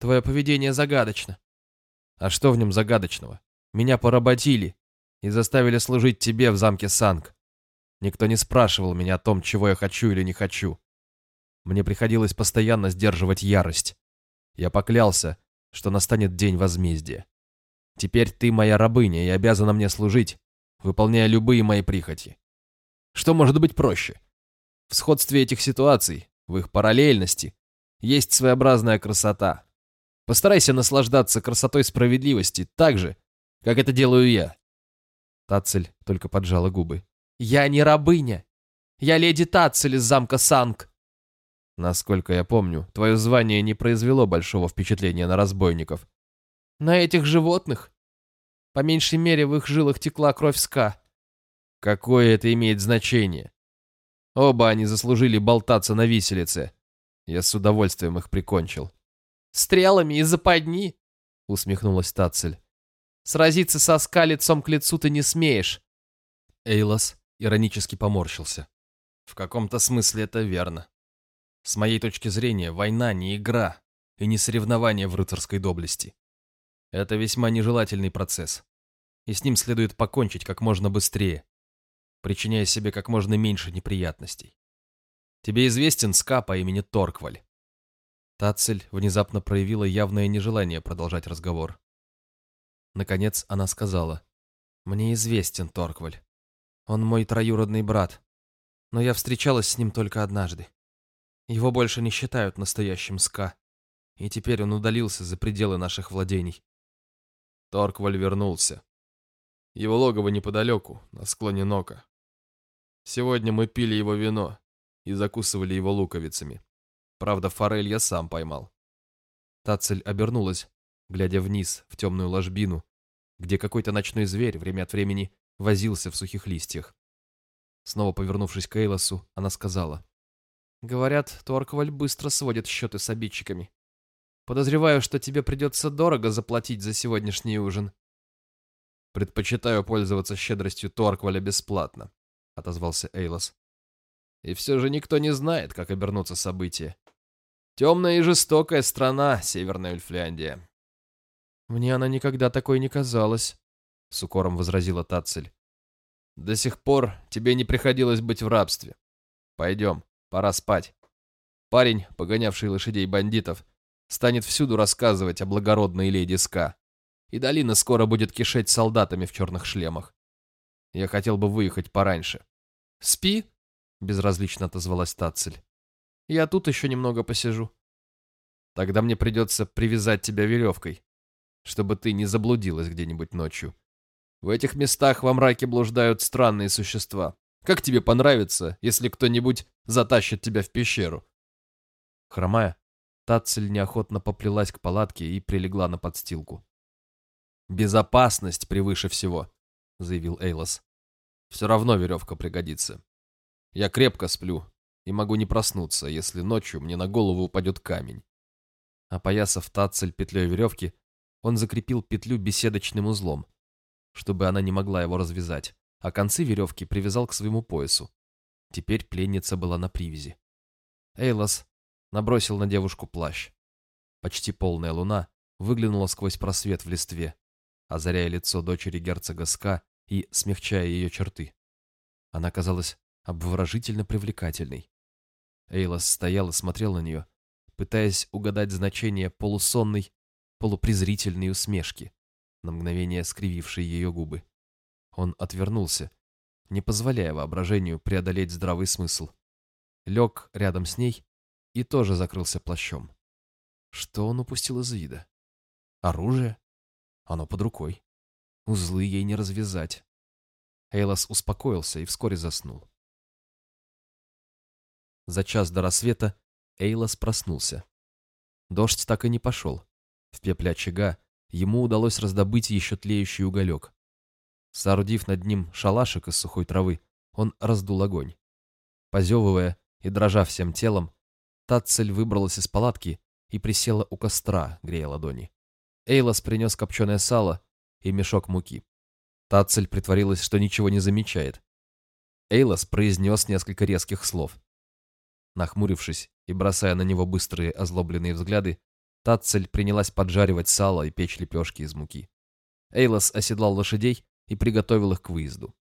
Твое поведение загадочно. А что в нем загадочного? Меня поработили и заставили служить тебе в замке Санг. Никто не спрашивал меня о том, чего я хочу или не хочу. Мне приходилось постоянно сдерживать ярость. Я поклялся, что настанет день возмездия. Теперь ты моя рабыня и обязана мне служить, выполняя любые мои прихоти. Что может быть проще? В сходстве этих ситуаций, в их параллельности, есть своеобразная красота. Постарайся наслаждаться красотой справедливости так же, как это делаю я. Тацель только поджала губы. Я не рабыня. Я леди Тацель из замка Санг. Насколько я помню, твое звание не произвело большого впечатления на разбойников. На этих животных? По меньшей мере, в их жилах текла кровь ска. Какое это имеет значение? Оба они заслужили болтаться на виселице. Я с удовольствием их прикончил. Стрелами из-за подни? Усмехнулась Тацель. Сразиться со ска лицом к лицу ты не смеешь. Эйлас иронически поморщился. В каком-то смысле это верно. С моей точки зрения, война не игра и не соревнование в рыцарской доблести. Это весьма нежелательный процесс, и с ним следует покончить как можно быстрее, причиняя себе как можно меньше неприятностей. Тебе известен ска по имени Торкваль? Тацель внезапно проявила явное нежелание продолжать разговор. Наконец она сказала, «Мне известен Торкваль. Он мой троюродный брат, но я встречалась с ним только однажды. Его больше не считают настоящим ска, и теперь он удалился за пределы наших владений». Торкваль вернулся. Его логово неподалеку, на склоне Нока. Сегодня мы пили его вино и закусывали его луковицами. Правда, форель я сам поймал. Тацель обернулась, глядя вниз, в темную ложбину, где какой-то ночной зверь время от времени возился в сухих листьях. Снова повернувшись к Эйлосу, она сказала. «Говорят, Торкваль быстро сводит счеты с обидчиками. Подозреваю, что тебе придется дорого заплатить за сегодняшний ужин». «Предпочитаю пользоваться щедростью Торкваля бесплатно», — отозвался Эйлос. «И все же никто не знает, как обернутся события. Темная и жестокая страна, Северная Эльфляндия. Мне она никогда такой не казалась, с укором возразила Тацель. До сих пор тебе не приходилось быть в рабстве. Пойдем, пора спать. Парень, погонявший лошадей бандитов, станет всюду рассказывать о благородной леди Ска. И долина скоро будет кишеть солдатами в черных шлемах. Я хотел бы выехать пораньше. Спи, безразлично отозвалась Тацель. Я тут еще немного посижу. Тогда мне придется привязать тебя веревкой, чтобы ты не заблудилась где-нибудь ночью. В этих местах во мраке блуждают странные существа. Как тебе понравится, если кто-нибудь затащит тебя в пещеру?» Хромая, Тацель неохотно поплелась к палатке и прилегла на подстилку. «Безопасность превыше всего», — заявил Эйлос. «Все равно веревка пригодится. Я крепко сплю, и могу не проснуться, если ночью мне на голову упадет камень. Опоясав тацель петлей веревки, он закрепил петлю беседочным узлом, чтобы она не могла его развязать, а концы веревки привязал к своему поясу. Теперь пленница была на привязи. Эйлос набросил на девушку плащ. Почти полная луна выглянула сквозь просвет в листве, озаряя лицо дочери герцога Ска и смягчая ее черты. Она казалась обворожительно привлекательной. Эйлос стоял и смотрел на нее, пытаясь угадать значение полусонной, полупрезрительной усмешки, на мгновение скривившей ее губы. Он отвернулся, не позволяя воображению преодолеть здравый смысл. Лег рядом с ней и тоже закрылся плащом. Что он упустил из вида? Оружие? Оно под рукой. Узлы ей не развязать. Эйлос успокоился и вскоре заснул. За час до рассвета Эйлас проснулся. Дождь так и не пошел. В пепле очага ему удалось раздобыть еще тлеющий уголек. Соорудив над ним шалашик из сухой травы, он раздул огонь. Позевывая и дрожа всем телом, Татцель выбралась из палатки и присела у костра, грея ладони. Эйлас принес копченое сало и мешок муки. Татцель притворилась, что ничего не замечает. Эйлас произнес несколько резких слов. Нахмурившись и бросая на него быстрые озлобленные взгляды, Татцель принялась поджаривать сало и печь лепешки из муки. Эйлос оседлал лошадей и приготовил их к выезду.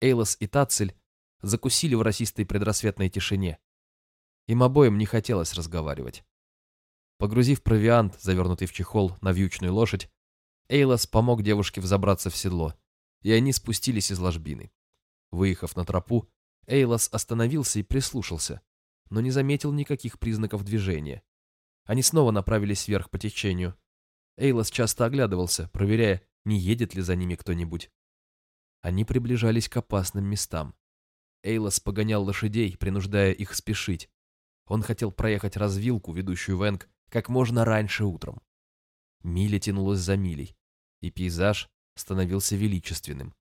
Эйлос и Татцель закусили в расистой предрассветной тишине. Им обоим не хотелось разговаривать. Погрузив провиант, завернутый в чехол, на вьючную лошадь, Эйлос помог девушке взобраться в седло, и они спустились из ложбины. Выехав на тропу, Эйлос остановился и прислушался, но не заметил никаких признаков движения. Они снова направились вверх по течению. Эйлос часто оглядывался, проверяя, не едет ли за ними кто-нибудь. Они приближались к опасным местам. Эйлос погонял лошадей, принуждая их спешить. Он хотел проехать развилку, ведущую в Энг, как можно раньше утром. Миля тянулась за милей, и пейзаж становился величественным.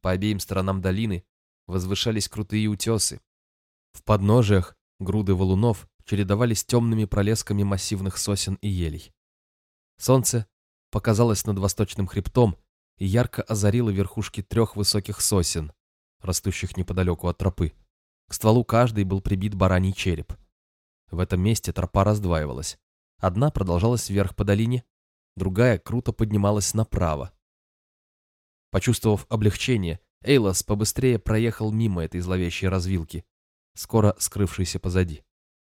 По обеим сторонам долины возвышались крутые утесы. В подножиях Груды валунов чередовались темными пролесками массивных сосен и елей. Солнце показалось над восточным хребтом и ярко озарила верхушки трех высоких сосен, растущих неподалеку от тропы. К стволу каждый был прибит бараний череп. В этом месте тропа раздваивалась. Одна продолжалась вверх по долине, другая круто поднималась направо. Почувствовав облегчение, Эйлос побыстрее проехал мимо этой зловещей развилки, скоро скрывшейся позади.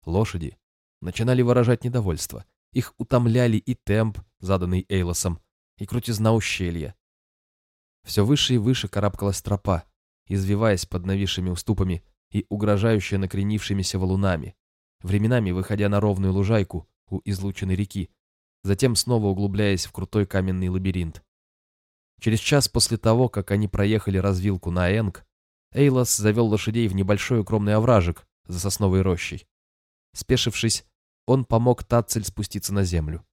Лошади начинали выражать недовольство. Их утомляли и темп, заданный Эйлосом, и крутизна ущелья. Все выше и выше карабкалась тропа, извиваясь под нависшими уступами и угрожающе накренившимися валунами, временами выходя на ровную лужайку у излученной реки, затем снова углубляясь в крутой каменный лабиринт. Через час после того, как они проехали развилку на Энг, Эйлас завел лошадей в небольшой укромный овражек за сосновой рощей. Спешившись, он помог Тацель спуститься на землю.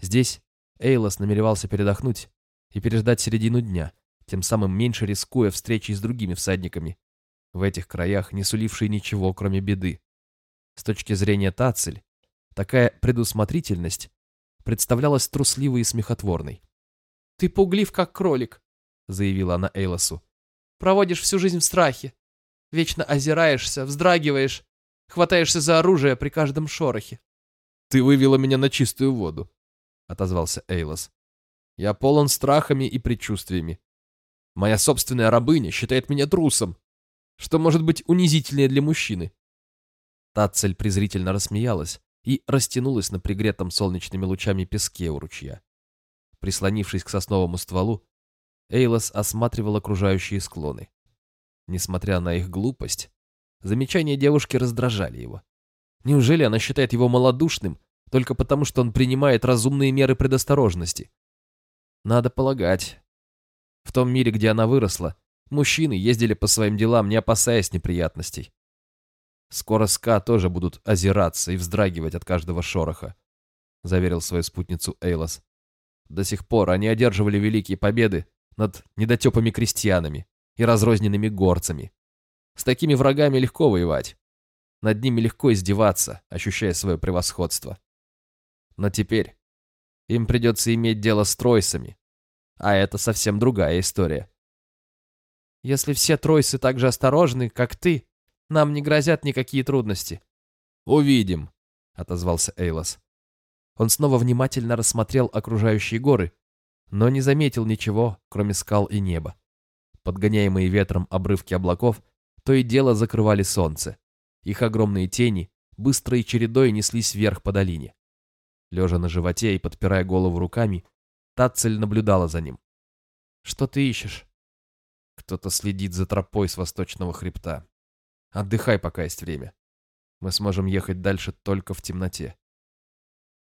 Здесь Эйлас намеревался передохнуть и переждать середину дня, тем самым меньше рискуя встречей с другими всадниками, в этих краях не сулившие ничего, кроме беды. С точки зрения Тацель, такая предусмотрительность представлялась трусливой и смехотворной. «Ты пуглив, как кролик», — заявила она Эйлосу. «Проводишь всю жизнь в страхе. Вечно озираешься, вздрагиваешь, хватаешься за оружие при каждом шорохе». «Ты вывела меня на чистую воду», — отозвался Эйлос. «Я полон страхами и предчувствиями. Моя собственная рабыня считает меня трусом, что может быть унизительнее для мужчины». Тацель презрительно рассмеялась и растянулась на пригретом солнечными лучами песке у ручья. Прислонившись к сосновому стволу, Эйлос осматривал окружающие склоны. Несмотря на их глупость, замечания девушки раздражали его. Неужели она считает его малодушным только потому, что он принимает разумные меры предосторожности? Надо полагать. В том мире, где она выросла, мужчины ездили по своим делам, не опасаясь неприятностей. Скоро ска тоже будут озираться и вздрагивать от каждого шороха, заверил свою спутницу Эйлос. До сих пор они одерживали великие победы над недотепами крестьянами и разрозненными горцами. С такими врагами легко воевать. Над ними легко издеваться, ощущая свое превосходство. Но теперь им придется иметь дело с тройсами, а это совсем другая история. Если все тройсы так же осторожны, как ты, нам не грозят никакие трудности. Увидим, отозвался Эйлос. Он снова внимательно рассмотрел окружающие горы, но не заметил ничего, кроме скал и неба. Подгоняемые ветром обрывки облаков то и дело закрывали солнце. Их огромные тени быстрой чередой неслись вверх по долине. Лежа на животе и подпирая голову руками, Тацель наблюдала за ним. «Что ты ищешь?» «Кто-то следит за тропой с восточного хребта. Отдыхай, пока есть время. Мы сможем ехать дальше только в темноте».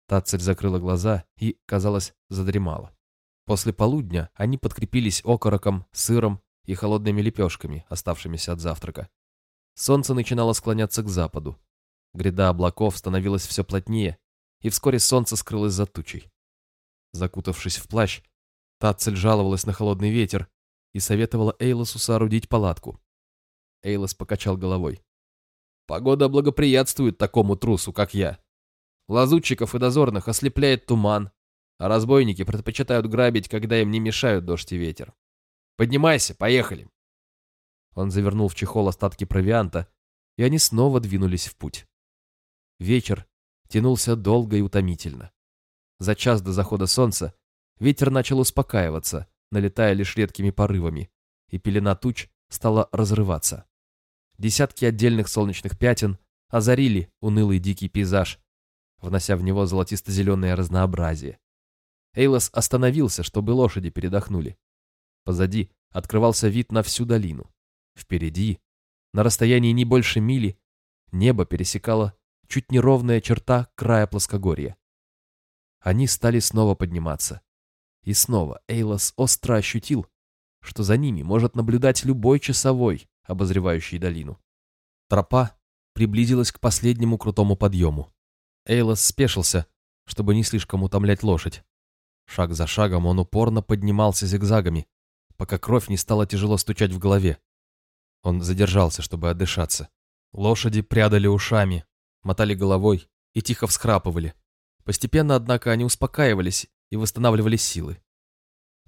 Тацель закрыла глаза и, казалось, задремала. После полудня они подкрепились окороком, сыром и холодными лепешками, оставшимися от завтрака. Солнце начинало склоняться к западу. Гряда облаков становилась все плотнее, и вскоре солнце скрылось за тучей. Закутавшись в плащ, Тацель жаловалась на холодный ветер и советовала Эйлосу соорудить палатку. Эйлос покачал головой. «Погода благоприятствует такому трусу, как я. Лазутчиков и дозорных ослепляет туман, а разбойники предпочитают грабить, когда им не мешают дождь и ветер. Поднимайся, поехали!» Он завернул в чехол остатки провианта, и они снова двинулись в путь. Вечер тянулся долго и утомительно. За час до захода солнца ветер начал успокаиваться, налетая лишь редкими порывами, и пелена туч стала разрываться. Десятки отдельных солнечных пятен озарили унылый дикий пейзаж, внося в него золотисто-зеленое разнообразие. Эйлос остановился, чтобы лошади передохнули. Позади открывался вид на всю долину. Впереди, на расстоянии не больше мили, небо пересекало чуть неровная черта края плоскогорья. Они стали снова подниматься. И снова Эйлос остро ощутил, что за ними может наблюдать любой часовой, обозревающий долину. Тропа приблизилась к последнему крутому подъему. Эйлос спешился, чтобы не слишком утомлять лошадь. Шаг за шагом он упорно поднимался зигзагами, пока кровь не стала тяжело стучать в голове. Он задержался, чтобы отдышаться. Лошади прядали ушами, мотали головой и тихо всхрапывали. Постепенно, однако, они успокаивались и восстанавливали силы.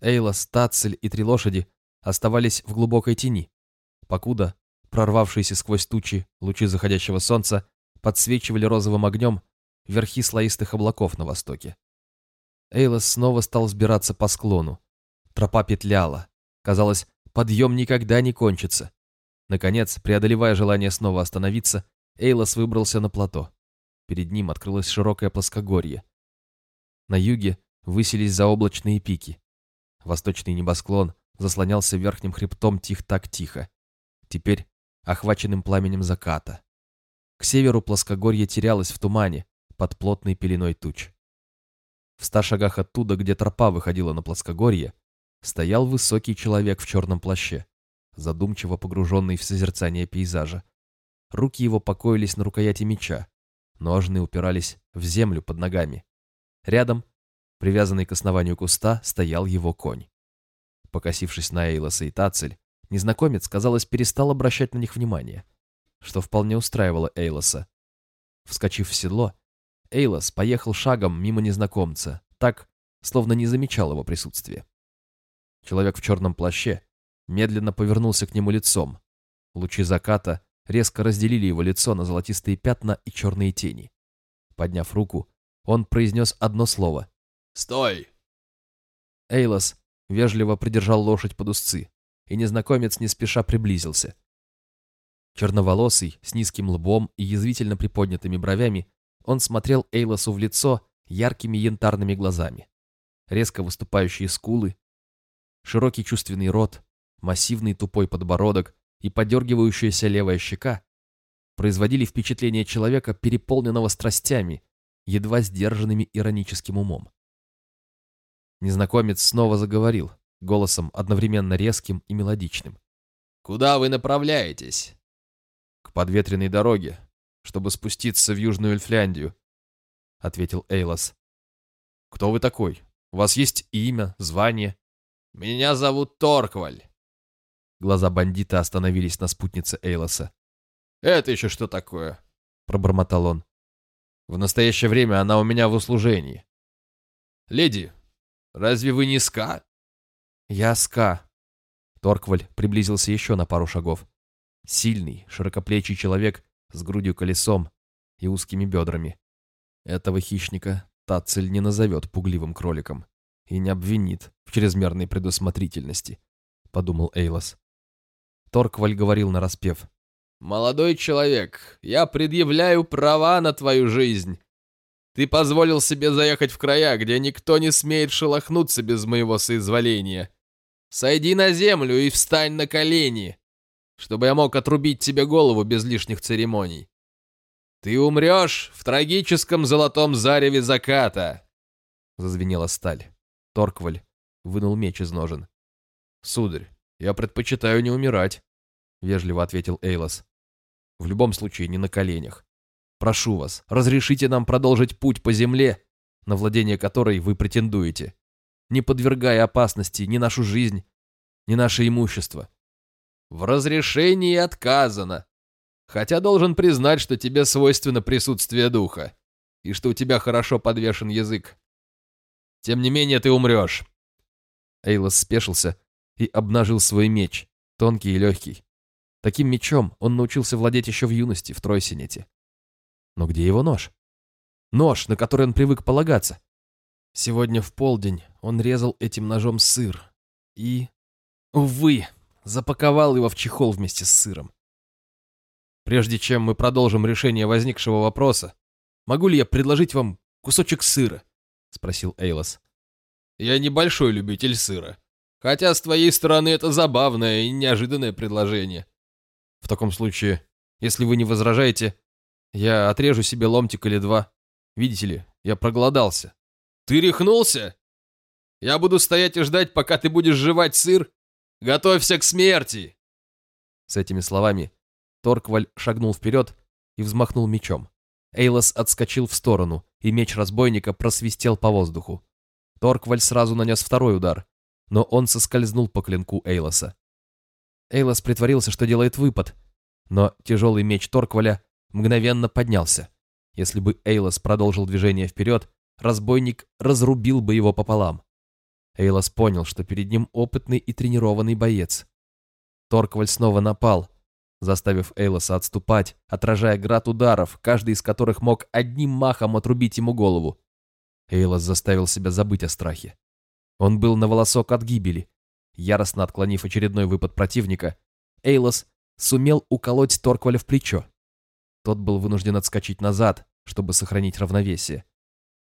Эйлас, Тацель и три лошади оставались в глубокой тени, покуда прорвавшиеся сквозь тучи лучи заходящего солнца подсвечивали розовым огнем верхи слоистых облаков на востоке. Эйлас снова стал сбираться по склону. Тропа петляла. Казалось, подъем никогда не кончится. Наконец, преодолевая желание снова остановиться, Эйлас выбрался на плато. Перед ним открылось широкое плоскогорье. На юге высились заоблачные пики. Восточный небосклон заслонялся верхним хребтом тих-так тихо. Теперь охваченным пламенем заката. К северу плоскогорье терялось в тумане под плотной пеленой туч. В ста шагах оттуда, где тропа выходила на плоскогорье, стоял высокий человек в черном плаще, задумчиво погруженный в созерцание пейзажа. Руки его покоились на рукояти меча, ножны упирались в землю под ногами. Рядом, привязанный к основанию куста, стоял его конь. Покосившись на Эйлоса и Тацель, незнакомец, казалось, перестал обращать на них внимание, что вполне устраивало Эйлоса. Вскочив в седло, Эйлос поехал шагом мимо незнакомца, так, словно не замечал его присутствия. Человек в черном плаще медленно повернулся к нему лицом. Лучи заката резко разделили его лицо на золотистые пятна и черные тени. Подняв руку, он произнес одно слово. «Стой!» Эйлос вежливо придержал лошадь под узцы, и незнакомец не спеша приблизился. Черноволосый, с низким лбом и язвительно приподнятыми бровями, он смотрел Эйлосу в лицо яркими янтарными глазами. Резко выступающие скулы, широкий чувственный рот, массивный тупой подбородок и подергивающаяся левая щека производили впечатление человека, переполненного страстями, едва сдержанными ироническим умом. Незнакомец снова заговорил, голосом одновременно резким и мелодичным. «Куда вы направляетесь?» «К подветренной дороге, чтобы спуститься в Южную Эльфляндию», — ответил Эйлос. «Кто вы такой? У вас есть имя, звание?» «Меня зовут Торкваль». Глаза бандита остановились на спутнице Эйлоса. «Это еще что такое?» — пробормотал он. «В настоящее время она у меня в услужении». «Леди, разве вы не Ска?» «Я Ска». Торкваль приблизился еще на пару шагов. Сильный, широкоплечий человек с грудью колесом и узкими бедрами. Этого хищника Тацель не назовет пугливым кроликом и не обвинит в чрезмерной предусмотрительности, подумал Эйлос. Торкваль говорил нараспев. «Молодой человек, я предъявляю права на твою жизнь. Ты позволил себе заехать в края, где никто не смеет шелохнуться без моего соизволения. Сойди на землю и встань на колени, чтобы я мог отрубить тебе голову без лишних церемоний. Ты умрешь в трагическом золотом зареве заката!» Зазвенела сталь. Торкваль вынул меч из ножен. «Сударь, я предпочитаю не умирать», — вежливо ответил Эйлос. «В любом случае, не на коленях. Прошу вас, разрешите нам продолжить путь по земле, на владение которой вы претендуете, не подвергая опасности ни нашу жизнь, ни наше имущество». «В разрешении отказано. Хотя должен признать, что тебе свойственно присутствие духа, и что у тебя хорошо подвешен язык. Тем не менее, ты умрешь». Эйлос спешился и обнажил свой меч, тонкий и легкий. Таким мечом он научился владеть еще в юности, в Тройсинете. Но где его нож? Нож, на который он привык полагаться. Сегодня в полдень он резал этим ножом сыр и... Увы, запаковал его в чехол вместе с сыром. Прежде чем мы продолжим решение возникшего вопроса, могу ли я предложить вам кусочек сыра? Спросил Эйлос. Я небольшой любитель сыра. Хотя с твоей стороны это забавное и неожиданное предложение. В таком случае, если вы не возражаете, я отрежу себе ломтик или два. Видите ли, я проголодался. Ты рехнулся? Я буду стоять и ждать, пока ты будешь жевать сыр? Готовься к смерти!» С этими словами Торкваль шагнул вперед и взмахнул мечом. Эйлос отскочил в сторону, и меч разбойника просвистел по воздуху. Торкваль сразу нанес второй удар, но он соскользнул по клинку Эйлоса. Эйлос притворился, что делает выпад, но тяжелый меч Торкваля мгновенно поднялся. Если бы Эйлос продолжил движение вперед, разбойник разрубил бы его пополам. Эйлос понял, что перед ним опытный и тренированный боец. Торкваль снова напал, заставив Эйлоса отступать, отражая град ударов, каждый из которых мог одним махом отрубить ему голову. Эйлос заставил себя забыть о страхе. Он был на волосок от гибели. Яростно отклонив очередной выпад противника, Эйлос сумел уколоть Торкваля в плечо. Тот был вынужден отскочить назад, чтобы сохранить равновесие.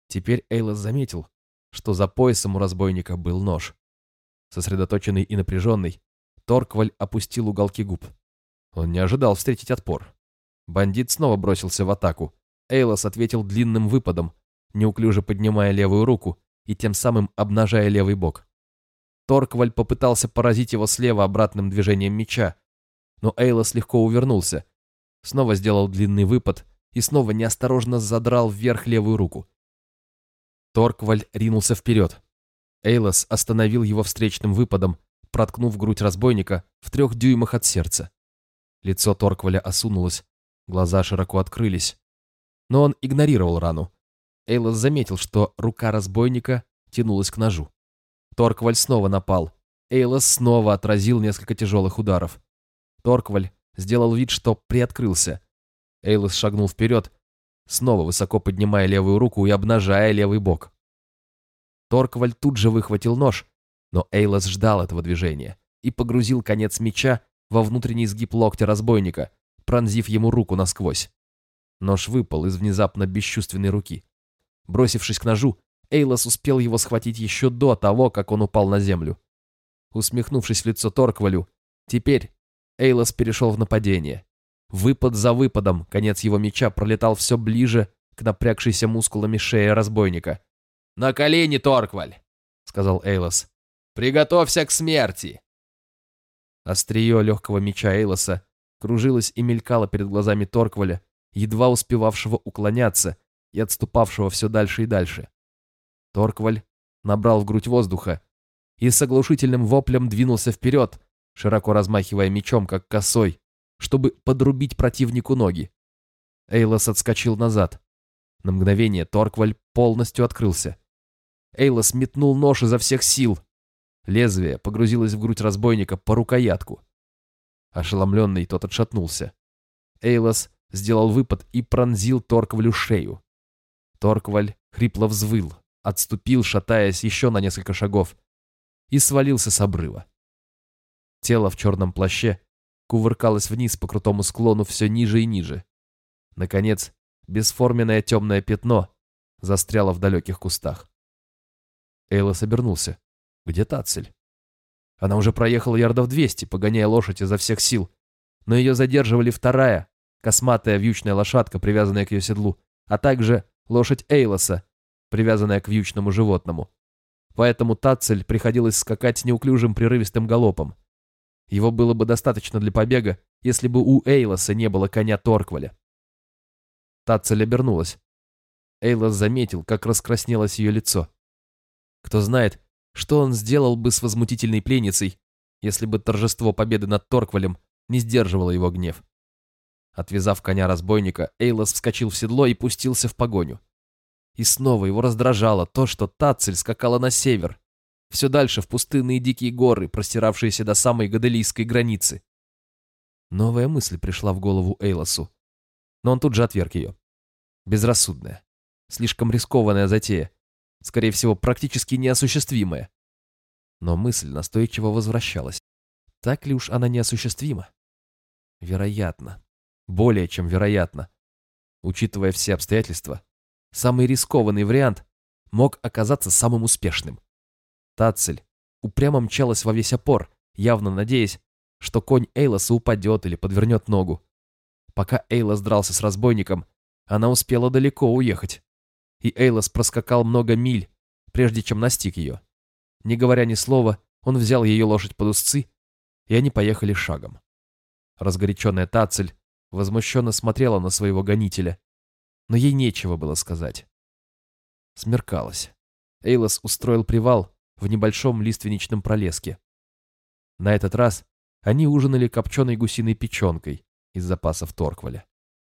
Теперь Эйлос заметил, что за поясом у разбойника был нож. Сосредоточенный и напряженный, Торкваль опустил уголки губ. Он не ожидал встретить отпор. Бандит снова бросился в атаку. Эйлос ответил длинным выпадом, неуклюже поднимая левую руку и тем самым обнажая левый бок. Торкваль попытался поразить его слева обратным движением меча, но Эйлос легко увернулся, снова сделал длинный выпад и снова неосторожно задрал вверх левую руку. Торкваль ринулся вперед. Эйлос остановил его встречным выпадом, проткнув грудь разбойника в трех дюймах от сердца. Лицо Торкваля осунулось, глаза широко открылись. Но он игнорировал рану. Эйлос заметил, что рука разбойника тянулась к ножу. Торкваль снова напал. Эйлос снова отразил несколько тяжелых ударов. Торкваль сделал вид, что приоткрылся. Эйлос шагнул вперед, снова высоко поднимая левую руку и обнажая левый бок. Торкваль тут же выхватил нож, но Эйлос ждал этого движения и погрузил конец меча во внутренний сгиб локтя разбойника, пронзив ему руку насквозь. Нож выпал из внезапно бесчувственной руки. Бросившись к ножу, Эйлос успел его схватить еще до того, как он упал на землю. Усмехнувшись в лицо Торквалю, теперь Эйлос перешел в нападение. Выпад за выпадом, конец его меча пролетал все ближе к напрягшейся мускулами шеи разбойника. «На колени, Торкваль!» — сказал Эйлос. «Приготовься к смерти!» Острие легкого меча Эйлоса кружилось и мелькало перед глазами Торкваля, едва успевавшего уклоняться и отступавшего все дальше и дальше. Торкваль набрал в грудь воздуха и с оглушительным воплем двинулся вперед, широко размахивая мечом, как косой, чтобы подрубить противнику ноги. Эйлос отскочил назад. На мгновение Торкваль полностью открылся. Эйлос метнул нож изо всех сил. Лезвие погрузилось в грудь разбойника по рукоятку. Ошеломленный тот отшатнулся. Эйлос сделал выпад и пронзил Торквалю шею. Торкваль хрипло взвыл, отступил, шатаясь еще на несколько шагов, и свалился с обрыва. Тело в черном плаще кувыркалось вниз по крутому склону все ниже и ниже. Наконец, бесформенное темное пятно застряло в далеких кустах. Эйлос обернулся. Где Тацель? Она уже проехала ярдов двести, погоняя лошадь изо всех сил, но ее задерживали вторая, косматая вьючная лошадка, привязанная к ее седлу, а также лошадь Эйлоса, привязанная к вьючному животному. Поэтому Тацель приходилось скакать неуклюжим прерывистым галопом. Его было бы достаточно для побега, если бы у Эйлоса не было коня Торкваля. Тацель обернулась. Эйлос заметил, как раскраснелось ее лицо. Кто знает, что он сделал бы с возмутительной пленницей, если бы торжество победы над Торквалем не сдерживало его гнев. Отвязав коня разбойника, Эйлос вскочил в седло и пустился в погоню. И снова его раздражало то, что Тацель скакала на север, все дальше в пустынные дикие горы, простиравшиеся до самой гаделийской границы. Новая мысль пришла в голову Эйлосу, но он тут же отверг ее. Безрассудная, слишком рискованная затея, скорее всего, практически неосуществимая. Но мысль настойчиво возвращалась. Так ли уж она неосуществима? Вероятно. Более чем вероятно. Учитывая все обстоятельства, самый рискованный вариант мог оказаться самым успешным. Тацель упрямо мчалась во весь опор, явно надеясь, что конь Эйлоса упадет или подвернет ногу. Пока Эйлос дрался с разбойником, она успела далеко уехать. И Эйлос проскакал много миль, прежде чем настиг ее. Не говоря ни слова, он взял ее лошадь под узцы, и они поехали шагом. Разгоряченная Тацель возмущенно смотрела на своего гонителя, но ей нечего было сказать. Смеркалось. Эйлос устроил привал в небольшом лиственничном пролеске. На этот раз они ужинали копченой гусиной печенкой из запасов Торкваля.